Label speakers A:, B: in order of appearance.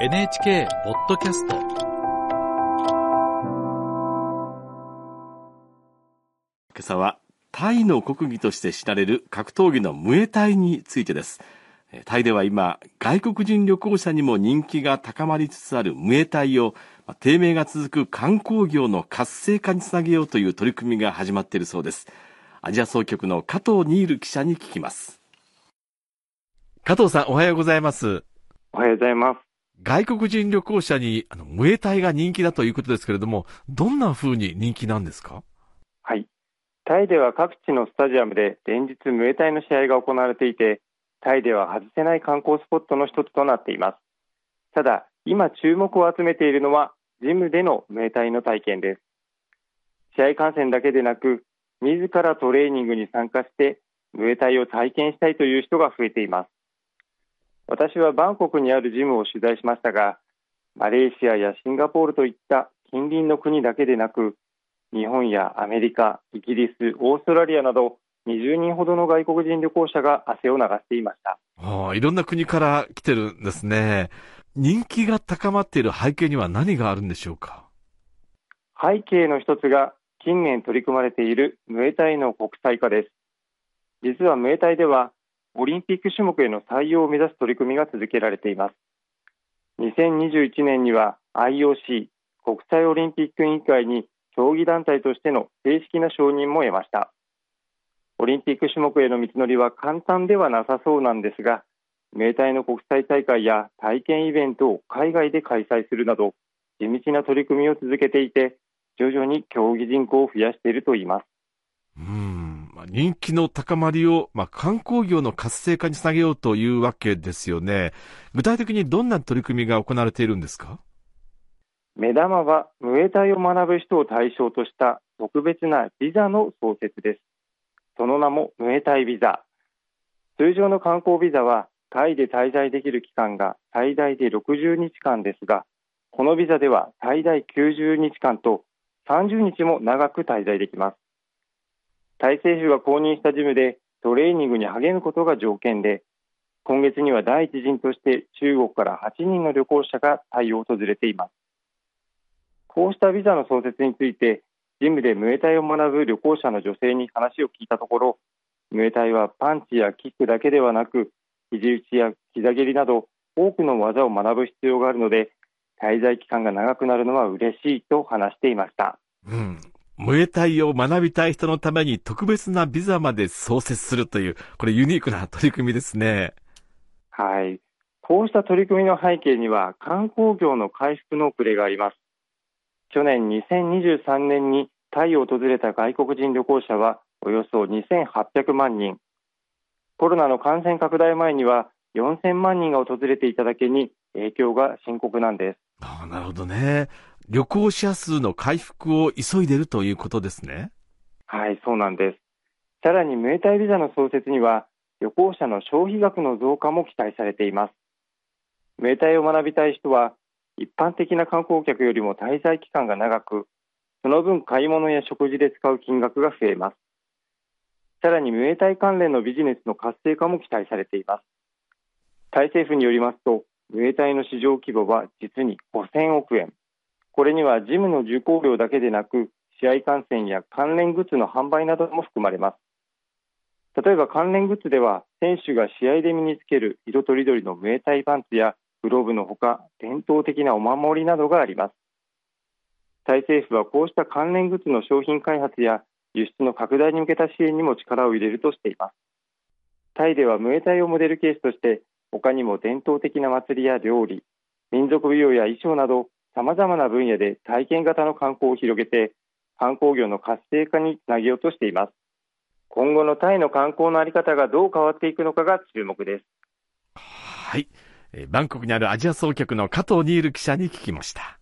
A: NHK ポッドキャスト。
B: 今朝はタイの国技として知られる格闘技のムエタイについてです。タイでは今外国人旅行者にも人気が高まりつつあるムエタイを低迷が続く観光業の活性化につなげようという取り組みが始まっているそうです。アジア総局の加藤ニール記者に聞きます。加藤さんおはようございます。
C: おはようございます
B: 外国人旅行者にあのムエタイが人気だということですけれどもどんな風に人気なんですか？
C: はい。タイでは各地のスタジアムで連日ムエタイの試合が行われていてタイでは外せない観光スポットの一つとなっています。ただ今注目を集めているのはジムでのムエタイの体験です。試合観戦だけでなく自らトレーニングに参加してムエタイを体験したいという人が増えています。私はバンコクにあるジムを取材しましたがマレーシアやシンガポールといった近隣の国だけでなく日本やアメリカ、イギリス、オーストラリアなど20人ほどの外国人旅行者が汗を流していました。
B: ああ、いろんな国から来てるんですね。人気が高まっている背景には何があるんでしょうか？
C: 背景の一つが近年取り組まれているムエタイの国際化です。実はムエタイではオリンピック種目への採用を目指す取り組みが続けられています。2021年には IOC 国際オリンピック委員会に競技団体としての正式な承認も得ました。オリンピック種目への道のりは簡単ではなさそうなんですが、名体の国際大会や体験イベントを海外で開催するなど、地道な取り組みを続けていて、徐々に競技人口を増やしているといいます。
B: うん人気の高まりを、まあ、観光業の活性化につなげようというわけですよね。具体的にどんな取り組みが行われているんですか？
C: 目玉は、ムエタイを学ぶ人を対象とした特別なビザの創設です。その名もムエタイビザ。通常の観光ビザはタイで滞在できる期間が最大で60日間ですが、このビザでは最大90日間と30日も長く滞在できます。タイ政府が公認したジムでトレーニングに励むことが条件で、今月には第一陣として中国から8人の旅行者がタイを訪れています。こうしたビザの創設について、ジムでムエタイを学ぶ旅行者の女性に話を聞いたところ、ムエタイはパンチやキックだけではなく、肘打ちや膝蹴りなど多くの技を学ぶ必要があるので、滞在期間が長くなるのは嬉しいと話していました。
B: うん。ムエタイを学びたい人のために特別なビザまで創設するという、これユニークな取り組みですね。
C: はい。こうした取り組みの背景には観光業の回復の遅れがあります。去年2023年にタイを訪れた外国人旅行者はおよそ2800万人。コロナの感染拡大前には4000万人が訪れていただけに影響が深刻なんです。
B: ああ、なるほどね。旅行者数の回復を急いでいるということですね。
C: はい、そうなんです。さらに、ムエタイビザの創設には、旅行者の消費額の増加も期待されています。ムエタイを学びたい人は、一般的な観光客よりも滞在期間が長く、その分買い物や食事で使う金額が増えます。さらに、ムエタイ関連のビジネスの活性化も期待されています。タイ政府によりますと、ムエタイの市場規模は実に5000億円。これにはジムの受講料だけでなく、試合観戦や関連グッズの販売なども含まれます。例えば関連グッズでは、選手が試合で身につける色とりどりのムエタイパンツやグローブのほか伝統的なお守りなどがありますタイ政府はこうした関連グッズの商品開発や輸出の拡大に向けた支援にも力を入れるとしていますタイではムエタイをモデルケースとして他にも伝統的な祭りや料理民族舞踊や衣装などさまざまな分野で体験型の観光を広げて観光業の活性化につなげようとしています。今後のタイの観光のあり方がどう変わっていくのかが注目です。
B: はい。バンコクにあるアジア総局の加藤ニール記者に聞きました。